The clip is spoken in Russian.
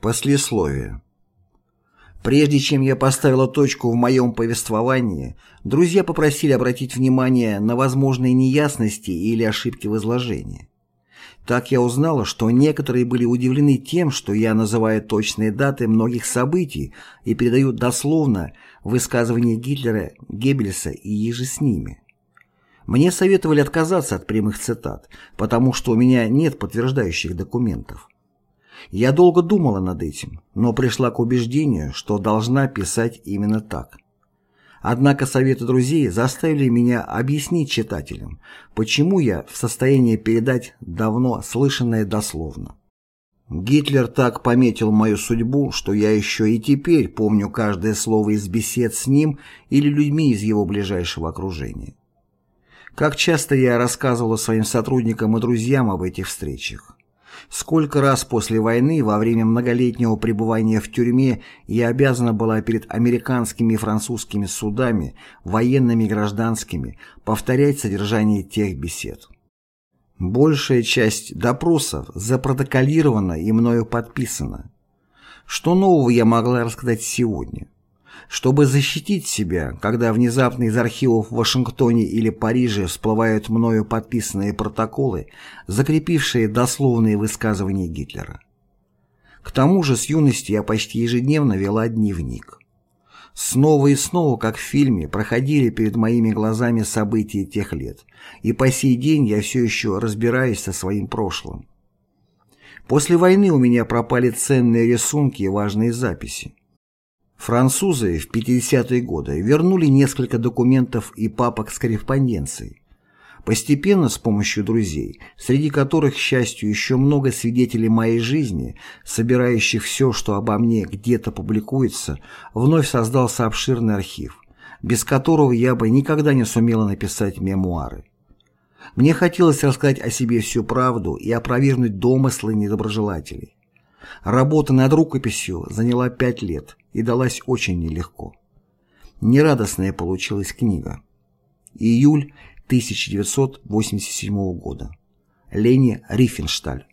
Послесловие. Прежде чем я поставила точку в моем повествовании, друзья попросили обратить внимание на возможные неясности или ошибки в изложении. Так я узнала, что некоторые были удивлены тем, что я называю точные даты многих событий и передаю дословно высказывания Гитлера, Геббельса и еже с ними. Мне советовали отказаться от прямых цитат, потому что у меня нет подтверждающих документов. Я долго думала над этим, но пришла к убеждению, что должна писать именно так. Однако советы друзей заставили меня объяснить читателям, почему я в состоянии передать давно слышанное дословно. Гитлер так пометил мою судьбу, что я еще и теперь помню каждое слово из бесед с ним или людьми из его ближайшего окружения. Как часто я рассказывала своим сотрудникам и друзьям об этих встречах. Сколько раз после войны, во время многолетнего пребывания в тюрьме, я обязана была перед американскими и французскими судами, военными и гражданскими, повторять содержание тех бесед. Большая часть допросов запротоколирована и мною подписана. Что нового я могла рассказать сегодня? Чтобы защитить себя, когда внезапно из архивов в Вашингтоне или Париже всплывают мною подписанные протоколы, закрепившие дословные высказывания Гитлера. К тому же с юности я почти ежедневно вела дневник. Снова и снова, как в фильме, проходили перед моими глазами события тех лет, и по сей день я все еще разбираюсь со своим прошлым. После войны у меня пропали ценные рисунки и важные записи. Французы в 50-е годы вернули несколько документов и папок с корреспонденцией. Постепенно, с помощью друзей, среди которых, к счастью, еще много свидетелей моей жизни, собирающих все, что обо мне где-то публикуется, вновь создался обширный архив, без которого я бы никогда не сумела написать мемуары. Мне хотелось рассказать о себе всю правду и опровергнуть домыслы недоброжелателей. Работа над рукописью заняла пять лет и далась очень нелегко. Нерадостная получилась книга. Июль 1987 года. Лени Рифеншталь.